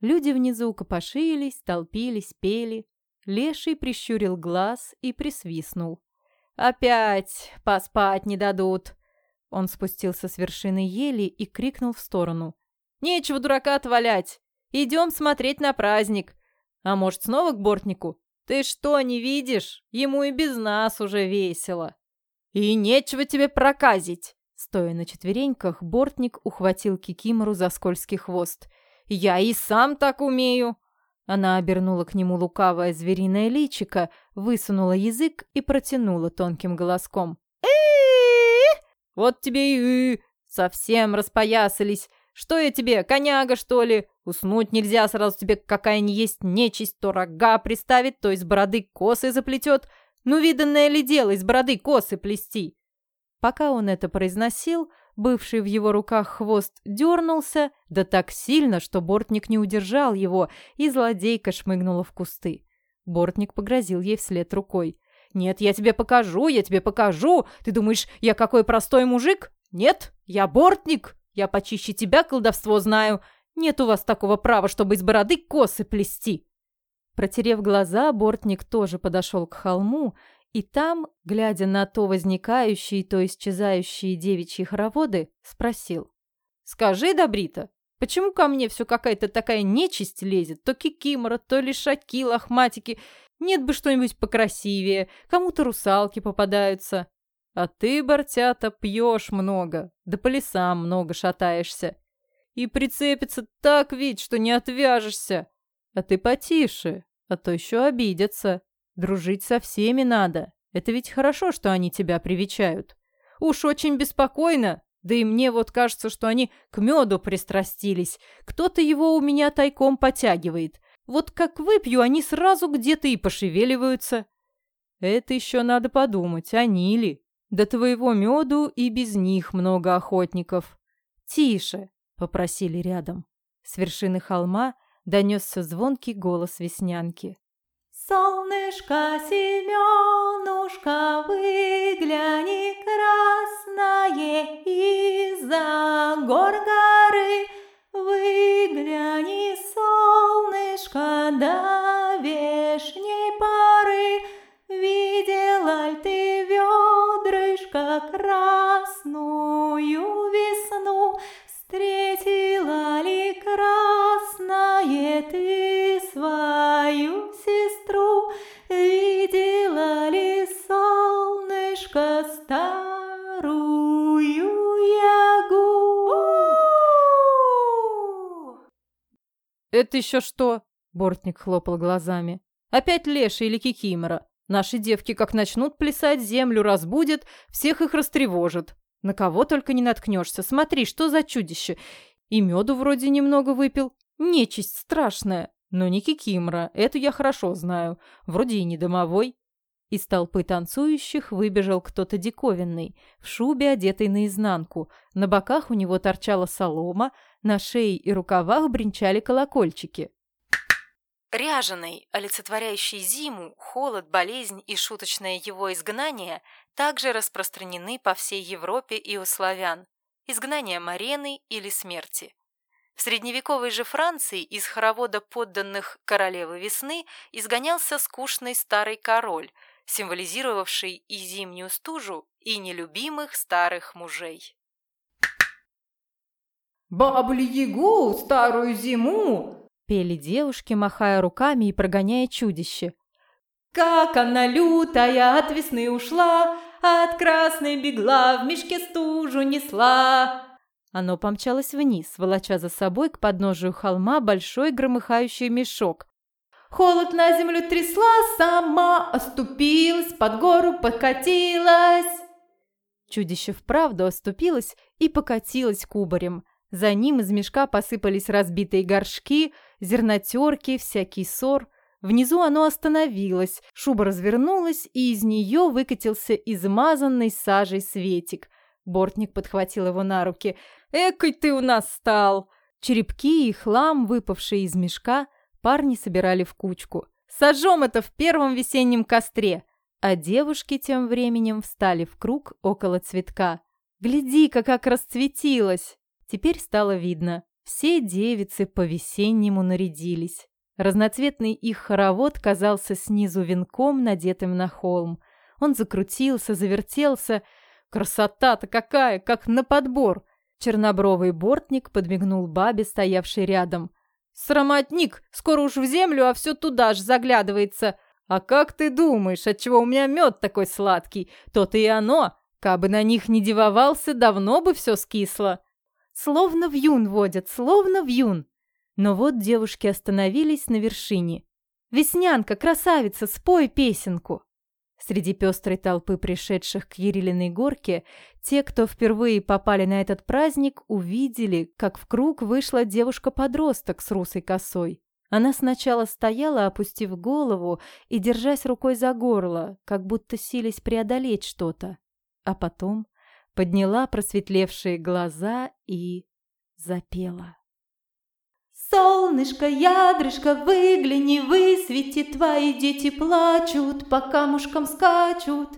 Люди внизу копошились, толпились, пели. Леший прищурил глаз и присвистнул. «Опять поспать не дадут!» Он спустился с вершины ели и крикнул в сторону. «Нечего дурака отвалять! Идем смотреть на праздник! А может, снова к бортнику? Ты что, не видишь? Ему и без нас уже весело!» «И нечего тебе проказить!» Стоя на четвереньках, бортник ухватил Кикимору за скользкий хвост – я и сам так умею!» Она обернула к нему лукавое звериное личико, высунула язык и протянула тонким голоском. э Вот тебе и Совсем распоясались! Что я тебе, коняга, что ли? Уснуть нельзя, сразу тебе какая ни есть нечисть, то рога приставит, то из бороды косы заплетет. Ну, виданное ли дело из бороды косы плести?» Пока он это произносил, Бывший в его руках хвост дернулся, да так сильно, что бортник не удержал его, и злодейка шмыгнула в кусты. Бортник погрозил ей вслед рукой. «Нет, я тебе покажу, я тебе покажу! Ты думаешь, я какой простой мужик? Нет, я бортник! Я почище тебя колдовство знаю! Нет у вас такого права, чтобы из бороды косы плести!» Протерев глаза, бортник тоже подошел к холму и там, глядя на то возникающие, то исчезающие девичьи хороводы, спросил. «Скажи, Добрита, почему ко мне все какая-то такая нечисть лезет? То кикимора, то лишаки, лохматики. Нет бы что-нибудь покрасивее, кому-то русалки попадаются. А ты, Бортята, пьешь много, да по лесам много шатаешься. И прицепится так ведь, что не отвяжешься. А ты потише, а то еще обидятся. Дружить со всеми надо. Это ведь хорошо, что они тебя привечают. Уж очень беспокойно. Да и мне вот кажется, что они к меду пристрастились. Кто-то его у меня тайком потягивает. Вот как выпью, они сразу где-то и пошевеливаются. Это еще надо подумать, они ли? До твоего меду и без них много охотников. Тише, попросили рядом. С вершины холма донесся звонкий голос веснянки. Солнышко, Семенушка, вы «Это еще что?» – Бортник хлопал глазами. «Опять Леша или Кикимора. Наши девки как начнут плясать, землю разбудят, всех их растревожат. На кого только не наткнешься. Смотри, что за чудище. И меду вроде немного выпил. Нечисть страшная. Но не Кикимора, эту я хорошо знаю. Вроде и не домовой». Из толпы танцующих выбежал кто-то диковинный, в шубе, одетый наизнанку. На боках у него торчала солома, на шее и рукавах бренчали колокольчики. Ряженый, олицетворяющий зиму, холод, болезнь и шуточное его изгнание также распространены по всей Европе и у славян. Изгнание Марены или смерти. В средневековой же Франции из хоровода подданных королевы весны изгонялся скучный старый король, символизировавший и зимнюю стужу, и нелюбимых старых мужей. «Баблю-ягу, старую зиму!» – пели девушки, махая руками и прогоняя чудище. «Как она лютая от весны ушла, от красной бегла, в мешке стужу несла!» Оно помчалось вниз, волоча за собой к подножию холма большой громыхающий мешок. «Холод на землю трясла, сама оступилась, под гору покатилась!» Чудище вправду оступилось и покатилось кубарем – за ним из мешка посыпались разбитые горшки, зернотерки, всякий сор. Внизу оно остановилось, шуба развернулась, и из нее выкатился измазанный сажей светик. Бортник подхватил его на руки. «Экой ты у нас стал!» Черепки и хлам, выпавшие из мешка, парни собирали в кучку. «Сожжем это в первом весеннем костре!» А девушки тем временем встали в круг около цветка. «Гляди-ка, как расцветилось!» Теперь стало видно, все девицы по-весеннему нарядились. Разноцветный их хоровод казался снизу венком, надетым на холм. Он закрутился, завертелся. Красота-то какая, как на подбор! Чернобровый бортник подмигнул бабе, стоявшей рядом. «Срамотник! Скоро уж в землю, а все туда ж заглядывается! А как ты думаешь, отчего у меня мед такой сладкий? То-то и оно! Кабы на них не девовался, давно бы все скисло!» Словно в юн водят, словно в юн. Но вот девушки остановились на вершине. «Веснянка, красавица, спой песенку!» Среди пестрой толпы пришедших к Ерилиной горке, те, кто впервые попали на этот праздник, увидели, как в круг вышла девушка-подросток с русой косой. Она сначала стояла, опустив голову и держась рукой за горло, как будто сились преодолеть что-то. А потом подняла просветлевшие глаза и запела. Солнышко, ядрышко, выгляни, высвети, твои дети плачут, по камушкам скачут.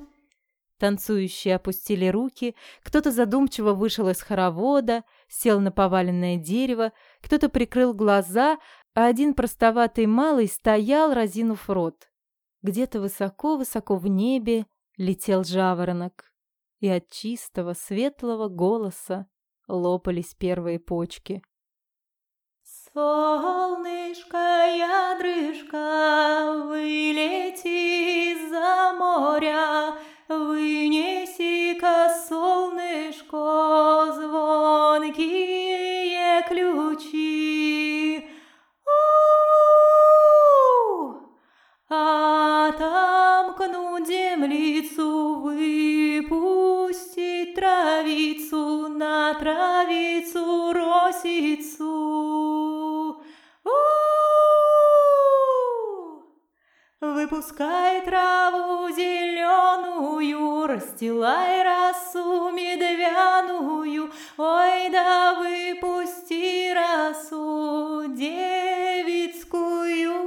Танцующие опустили руки, кто-то задумчиво вышел из хоровода, сел на поваленное дерево, кто-то прикрыл глаза, а один простоватый малый стоял, разинув рот. Где-то высоко-высоко в небе летел жаворонок и от чистого, светлого голоса лопались первые почки. «Солнышко, ядрышко, вылети за моря, вынеси-ка солнышко, Пропускай траву зеленую, Расстилай росу медвяную, Ой, да выпусти росу, Девицкую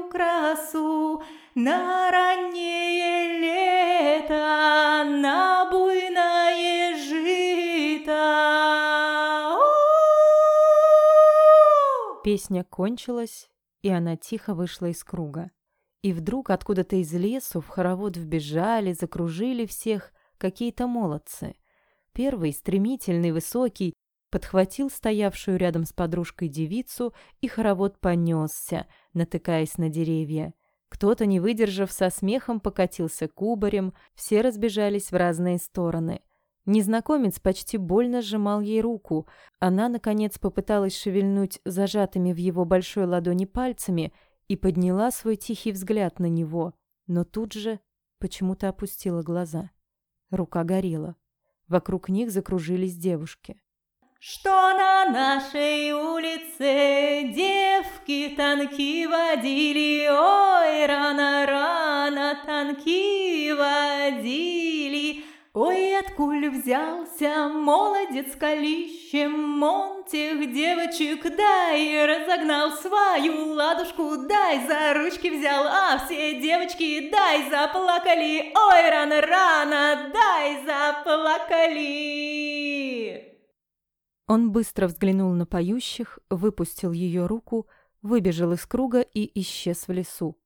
красу, На раннее лето, На буйное жито. Песня кончилась, и она тихо вышла из круга. И вдруг откуда-то из лесу в хоровод вбежали, закружили всех какие-то молодцы. Первый, стремительный, высокий, подхватил стоявшую рядом с подружкой девицу, и хоровод понесся, натыкаясь на деревья. Кто-то, не выдержав, со смехом покатился кубарем, все разбежались в разные стороны. Незнакомец почти больно сжимал ей руку. Она, наконец, попыталась шевельнуть зажатыми в его большой ладони пальцами – и подняла свой тихий взгляд на него, но тут же почему-то опустила глаза. Рука горела. Вокруг них закружились девушки. Что на нашей улице девки танки водили, ой, рано-рано танки водили, Ой, откуль взялся молодец колищем, он тех девочек дай, разогнал свою ладушку, дай, за ручки взял, а все девочки дай, заплакали, ой, рано-рано, дай, заплакали. Он быстро взглянул на поющих, выпустил ее руку, выбежал из круга и исчез в лесу.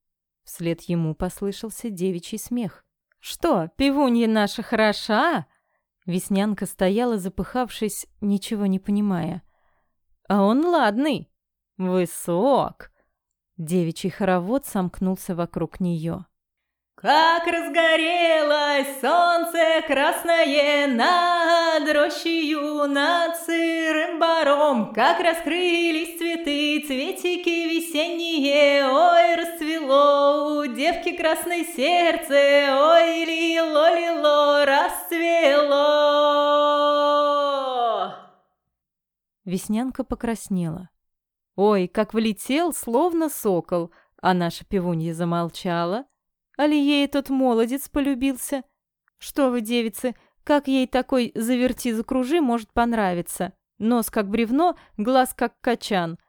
Вслед ему послышался девичий смех. «Что, пивунья наша хороша?» Веснянка стояла, запыхавшись, ничего не понимая. «А он ладный! Высок!» Девичий хоровод сомкнулся вокруг нее. Как разгорелось солнце красное над рощею нации, баром, как раскрылись цветы, цветики весенние, ой, расцвело у девки красное сердце, ой, лило-лило, расцвело. Веснянка покраснела. Ой, как влетел, словно сокол, а наша пивунья замолчала. Али ей тот молодец полюбился. Что вы, девицы, как ей такой заверти-закружи может понравиться? Нос как бревно, глаз как качан.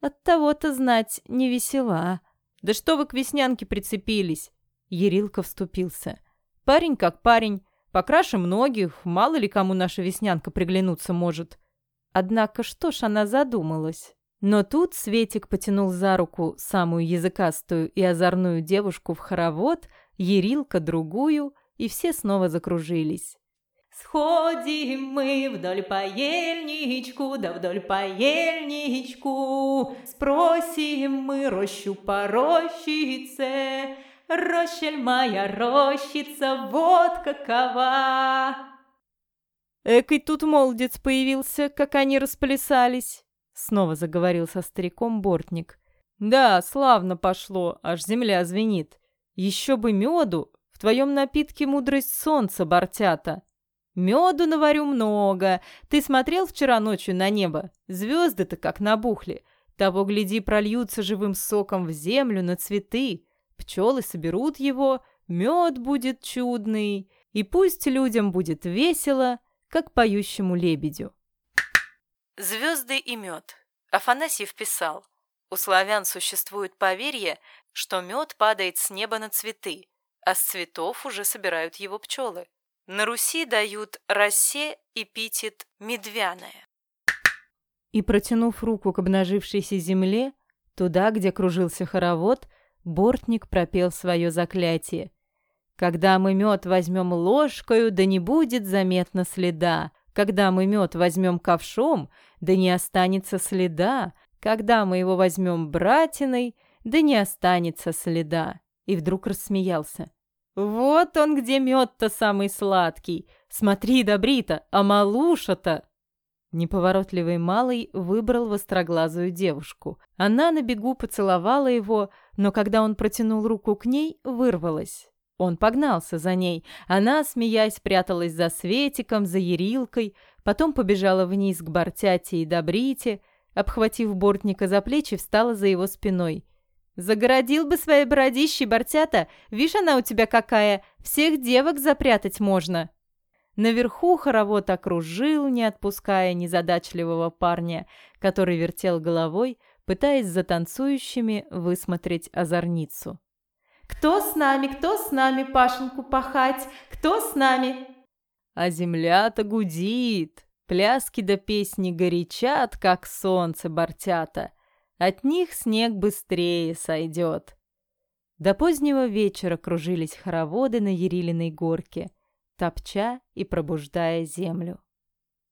От того-то знать не весела. Да что вы к веснянке прицепились? Ерилка вступился. Парень как парень, покраше многих, мало ли кому наша веснянка приглянуться может. Однако что ж она задумалась? Но тут Светик потянул за руку самую языкастую и озорную девушку в хоровод, Ерилка другую, и все снова закружились. Сходим мы вдоль по ельничку, да вдоль по ельничку. Спросим мы рощу по рощице, Рощель моя рощица, вот какова. Экой тут молодец появился, как они расплясались. Снова заговорил со стариком Бортник. Да, славно пошло, аж земля звенит. Еще бы меду, в твоем напитке мудрость солнца, Бортята. Меду наварю много. Ты смотрел вчера ночью на небо? Звезды-то как набухли. Того, гляди, прольются живым соком в землю, на цветы. Пчелы соберут его, мед будет чудный. И пусть людям будет весело, как поющему лебедю. Звезды и мед. Афанасьев писал. У славян существует поверье, что мед падает с неба на цветы, а с цветов уже собирают его пчелы. На Руси дают росе эпитет медвяное. И, протянув руку к обнажившейся земле, туда, где кружился хоровод, бортник пропел свое заклятие. «Когда мы мед возьмем ложкою, да не будет заметно следа. Когда мы мед возьмем ковшом, да не останется следа. Когда мы его возьмем братиной, да не останется следа». И вдруг рассмеялся. Вот он где мед-то самый сладкий. Смотри, Добрита, а малуша-то... Неповоротливый малый выбрал востроглазую девушку. Она на бегу поцеловала его, но когда он протянул руку к ней, вырвалась. Он погнался за ней. Она, смеясь, пряталась за Светиком, за Ярилкой, потом побежала вниз к Бортяте и Добрите, обхватив Бортника за плечи, встала за его спиной – Загородил бы своей бородищей, Бортята, вишь она у тебя какая, всех девок запрятать можно. Наверху хоровод окружил, не отпуская незадачливого парня, который вертел головой, пытаясь за танцующими высмотреть озорницу. «Кто с нами, кто с нами Пашенку пахать? Кто с нами?» А земля-то гудит, пляски да песни горячат, как солнце бортята – от них снег быстрее сойдет. До позднего вечера кружились хороводы на Ерилиной горке, топча и пробуждая землю.